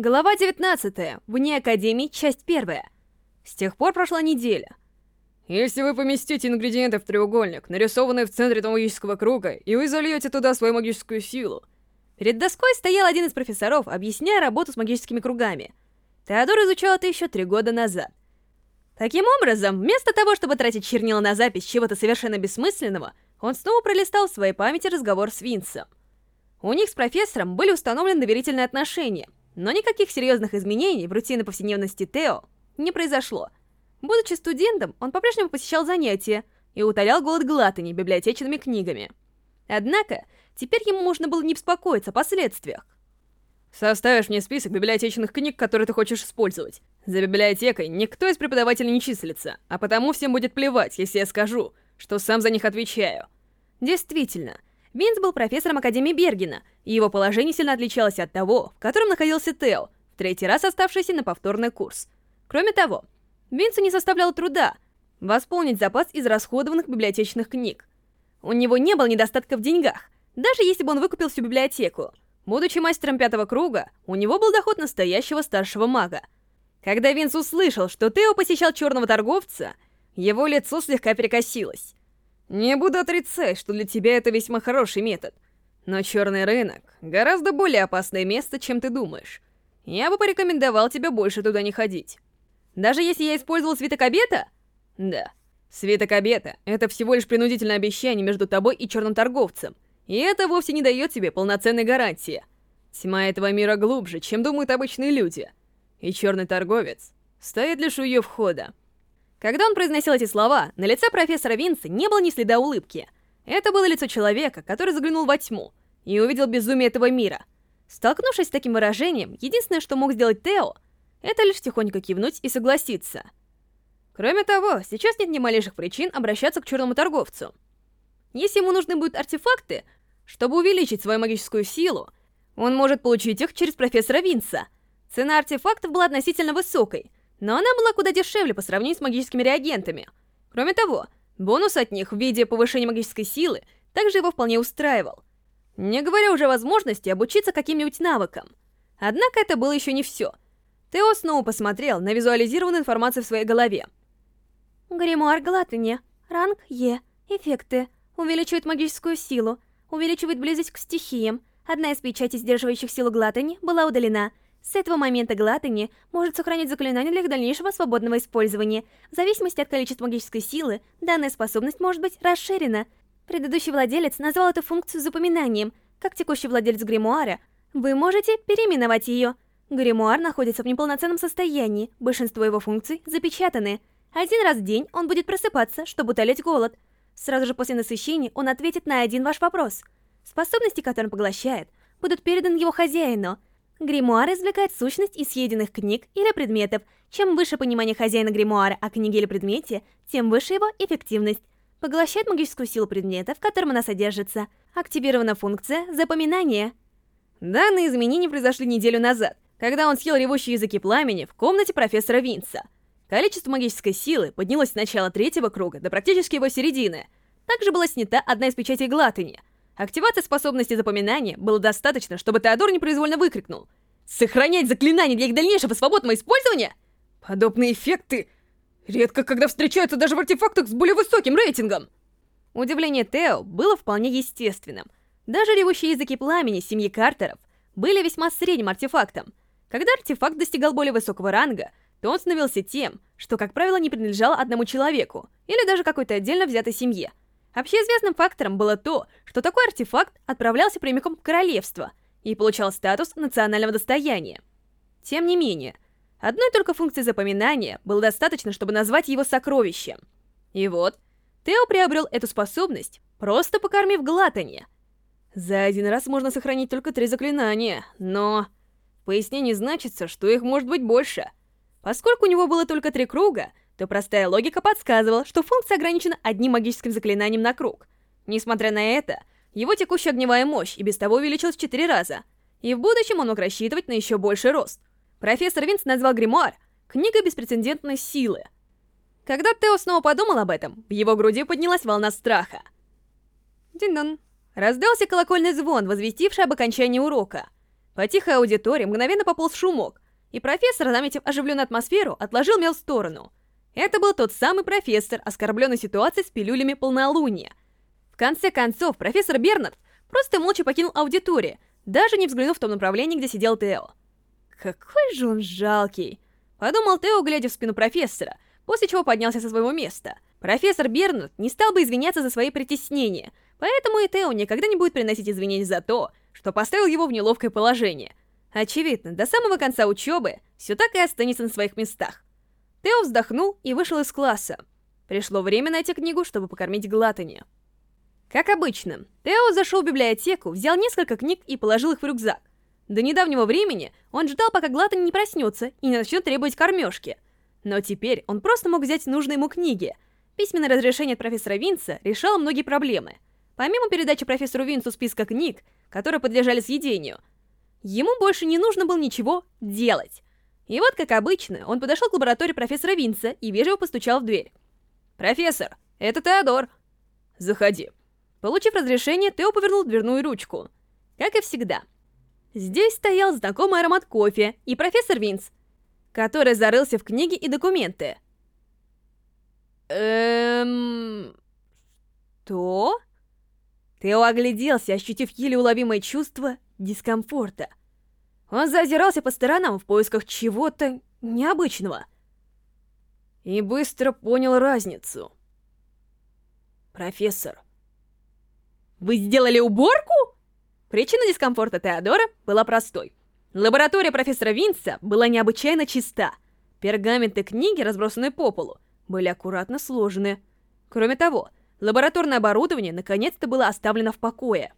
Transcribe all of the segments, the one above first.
Глава 19. Вне Академии, часть 1. С тех пор прошла неделя. Если вы поместите ингредиенты в треугольник, нарисованный в центре магического круга, и вы зальете туда свою магическую силу. Перед доской стоял один из профессоров, объясняя работу с магическими кругами. Теодор изучал это еще три года назад. Таким образом, вместо того, чтобы тратить чернила на запись чего-то совершенно бессмысленного, он снова пролистал в своей памяти разговор с Винсом. У них с профессором были установлены доверительные отношения — но никаких серьезных изменений в рутине повседневности Тео не произошло. Будучи студентом, он по-прежнему посещал занятия и утолял голод глатани библиотечными книгами. Однако, теперь ему можно было не беспокоиться о последствиях. Составишь мне список библиотечных книг, которые ты хочешь использовать. За библиотекой никто из преподавателей не числится, а потому всем будет плевать, если я скажу, что сам за них отвечаю. Действительно, Винс был профессором Академии Бергена, и его положение сильно отличалось от того, в котором находился Тео, в третий раз оставшийся на повторный курс. Кроме того, Винсу не составляло труда восполнить запас из расходованных библиотечных книг. У него не было недостатка в деньгах, даже если бы он выкупил всю библиотеку. Будучи мастером пятого круга, у него был доход настоящего старшего мага. Когда Винс услышал, что Тео посещал черного торговца, его лицо слегка перекосилось. Не буду отрицать, что для тебя это весьма хороший метод. Но черный рынок — гораздо более опасное место, чем ты думаешь. Я бы порекомендовал тебе больше туда не ходить. Даже если я использовал свиток обета? Да. Свиток обета — это всего лишь принудительное обещание между тобой и черным торговцем. И это вовсе не дает тебе полноценной гарантии. Тьма этого мира глубже, чем думают обычные люди. И черный торговец стоит лишь у ее входа. Когда он произносил эти слова, на лице профессора Винса не было ни следа улыбки. Это было лицо человека, который заглянул во тьму и увидел безумие этого мира. Столкнувшись с таким выражением, единственное, что мог сделать Тео, это лишь тихонько кивнуть и согласиться. Кроме того, сейчас нет ни малейших причин обращаться к черному торговцу. Если ему нужны будут артефакты, чтобы увеличить свою магическую силу, он может получить их через профессора Винса. Цена артефактов была относительно высокой, но она была куда дешевле по сравнению с магическими реагентами. Кроме того, бонус от них в виде повышения магической силы также его вполне устраивал. Не говоря уже о возможности обучиться каким-нибудь навыкам. Однако это было еще не все. Тео снова посмотрел на визуализированную информацию в своей голове. Гримуар Глатани. Ранг Е. Эффекты. Увеличивает магическую силу. Увеличивает близость к стихиям. Одна из печатей, сдерживающих силу Глатани, была удалена. С этого момента Глатани может сохранять заклинания для их дальнейшего свободного использования. В зависимости от количества магической силы, данная способность может быть расширена. Предыдущий владелец назвал эту функцию запоминанием. Как текущий владелец гримуара, вы можете переименовать ее. Гримуар находится в неполноценном состоянии, большинство его функций запечатаны. Один раз в день он будет просыпаться, чтобы утолить голод. Сразу же после насыщения он ответит на один ваш вопрос. Способности, которые он поглощает, будут переданы его хозяину – Гримуар извлекает сущность из съеденных книг или предметов. Чем выше понимание хозяина гримуара о книге или предмете, тем выше его эффективность. Поглощает магическую силу предмета, в котором она содержится. Активирована функция запоминания. Данные изменения произошли неделю назад, когда он съел ревущие языки пламени в комнате профессора Винса. Количество магической силы поднялось с начала третьего круга до практически его середины. Также была снята одна из печатей Глатани — Активации способности запоминания было достаточно, чтобы Теодор непроизвольно выкрикнул. «Сохранять заклинания для их дальнейшего свободного использования?» Подобные эффекты редко когда встречаются даже в артефактах с более высоким рейтингом. Удивление Тео было вполне естественным. Даже ревущие языки пламени семьи Картеров были весьма средним артефактом. Когда артефакт достигал более высокого ранга, то он становился тем, что, как правило, не принадлежало одному человеку или даже какой-то отдельно взятой семье — Общеизвестным фактором было то, что такой артефакт отправлялся прямиком в королевство и получал статус национального достояния. Тем не менее, одной только функции запоминания было достаточно, чтобы назвать его сокровищем. И вот, Тео приобрел эту способность, просто покормив глатанье. За один раз можно сохранить только три заклинания, но... В пояснении значится, что их может быть больше. Поскольку у него было только три круга, то простая логика подсказывала, что функция ограничена одним магическим заклинанием на круг. Несмотря на это, его текущая огневая мощь и без того увеличилась в 4 раза, и в будущем он мог рассчитывать на еще больший рост. Профессор Винс назвал гримуар «книга беспрецедентной силы». Когда Тео снова подумал об этом, в его груди поднялась волна страха. Дин-дон. Раздался колокольный звон, возвестивший об окончании урока. По тихой аудитории мгновенно пополз шумок, и профессор, заметив оживленную атмосферу, отложил мел в сторону. Это был тот самый профессор, оскорбленный ситуацией с пилюлями полнолуния. В конце концов, профессор Бернард просто молча покинул аудиторию, даже не взглянув в том направлении, где сидел Тео. «Какой же он жалкий!» — подумал Тео, глядя в спину профессора, после чего поднялся со своего места. Профессор Бернард не стал бы извиняться за свои притеснения, поэтому и Тео никогда не будет приносить извинения за то, что поставил его в неловкое положение. Очевидно, до самого конца учебы все так и останется на своих местах. Тео вздохнул и вышел из класса. Пришло время найти книгу, чтобы покормить Глатани. Как обычно, Тео зашел в библиотеку, взял несколько книг и положил их в рюкзак. До недавнего времени он ждал, пока Глатани не проснется и не начнет требовать кормежки. Но теперь он просто мог взять нужные ему книги. Письменное разрешение от профессора Винца решало многие проблемы. Помимо передачи профессору Винцу списка книг, которые подлежали съедению, ему больше не нужно было ничего делать. И вот, как обычно, он подошел к лаборатории профессора Винца и вежливо постучал в дверь. «Профессор, это Теодор!» «Заходи». Получив разрешение, Тео повернул дверную ручку. Как и всегда. Здесь стоял знакомый аромат кофе и профессор Винц, который зарылся в книги и документы. Эм... Что? Тео огляделся, ощутив еле уловимое чувство дискомфорта. Он зазирался по сторонам в поисках чего-то необычного. И быстро понял разницу. «Профессор, вы сделали уборку?» Причина дискомфорта Теодора была простой. Лаборатория профессора Винца была необычайно чиста. Пергаменты книги, разбросанные по полу, были аккуратно сложены. Кроме того, лабораторное оборудование наконец-то было оставлено в покое.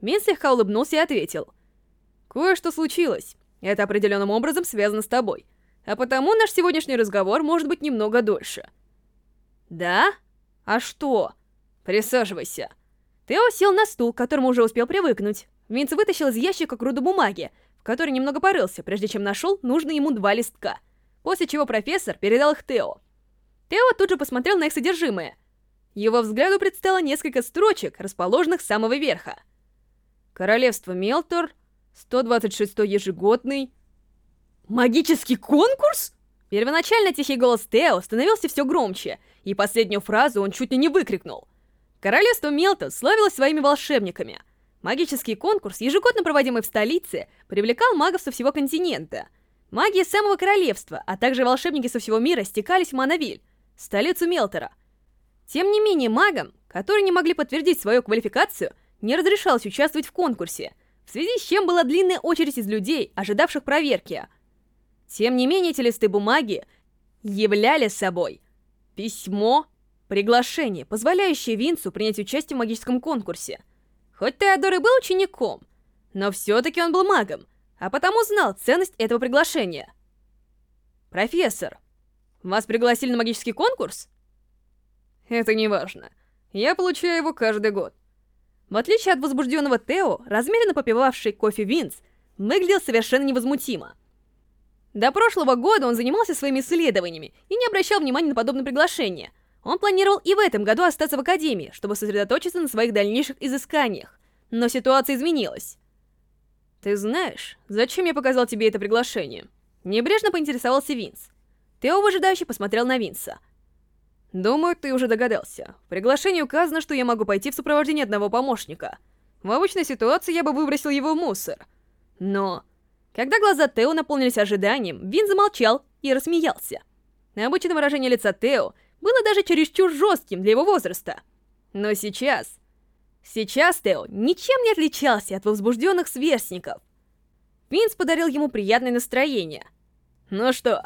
Мин слегка улыбнулся и ответил. «Кое-что случилось. Это определенным образом связано с тобой. А потому наш сегодняшний разговор может быть немного дольше». «Да? А что?» «Присаживайся». Тео сел на стул, к которому уже успел привыкнуть. Винс вытащил из ящика груду бумаги, в которой немного порылся, прежде чем нашел нужные ему два листка. После чего профессор передал их Тео. Тео тут же посмотрел на их содержимое. Его взгляду предстало несколько строчек, расположенных с самого верха. Королевство Мелтор, 126 ежегодный... Магический конкурс? Первоначально тихий голос Тео становился все громче, и последнюю фразу он чуть ли не выкрикнул. Королевство Мелта славилось своими волшебниками. Магический конкурс, ежегодно проводимый в столице, привлекал магов со всего континента. Маги самого королевства, а также волшебники со всего мира стекались в Манавиль, столицу Мелтора. Тем не менее, магам, которые не могли подтвердить свою квалификацию, не разрешалось участвовать в конкурсе, в связи с чем была длинная очередь из людей, ожидавших проверки. Тем не менее, эти листы бумаги являли собой письмо, приглашение, позволяющее Винцу принять участие в магическом конкурсе. Хоть Теодор и был учеником, но все-таки он был магом, а потому знал ценность этого приглашения. «Профессор, вас пригласили на магический конкурс?» «Это не важно. Я получаю его каждый год. В отличие от возбужденного Тео, размеренно попивавший кофе Винс выглядел совершенно невозмутимо. До прошлого года он занимался своими исследованиями и не обращал внимания на подобные приглашения. Он планировал и в этом году остаться в Академии, чтобы сосредоточиться на своих дальнейших изысканиях. Но ситуация изменилась. «Ты знаешь, зачем я показал тебе это приглашение?» Небрежно поинтересовался Винс. Тео выжидающе посмотрел на Винса. Думаю, ты уже догадался. В приглашении указано, что я могу пойти в сопровождении одного помощника. В обычной ситуации я бы выбросил его в мусор. Но... Когда глаза Тео наполнились ожиданием, Вин замолчал и рассмеялся. Обычное выражение лица Тео было даже чересчур жестким для его возраста. Но сейчас... Сейчас Тео ничем не отличался от возбужденных сверстников. Винс подарил ему приятное настроение. «Ну что,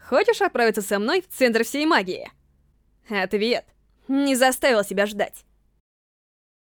хочешь отправиться со мной в Центр всей магии?» Ответ не заставил себя ждать.